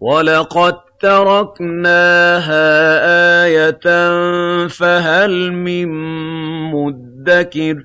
وَلَقَد تَّرَكْنَاهَا آيَةً فَهَلْ مِن مُّدَّكِرٍ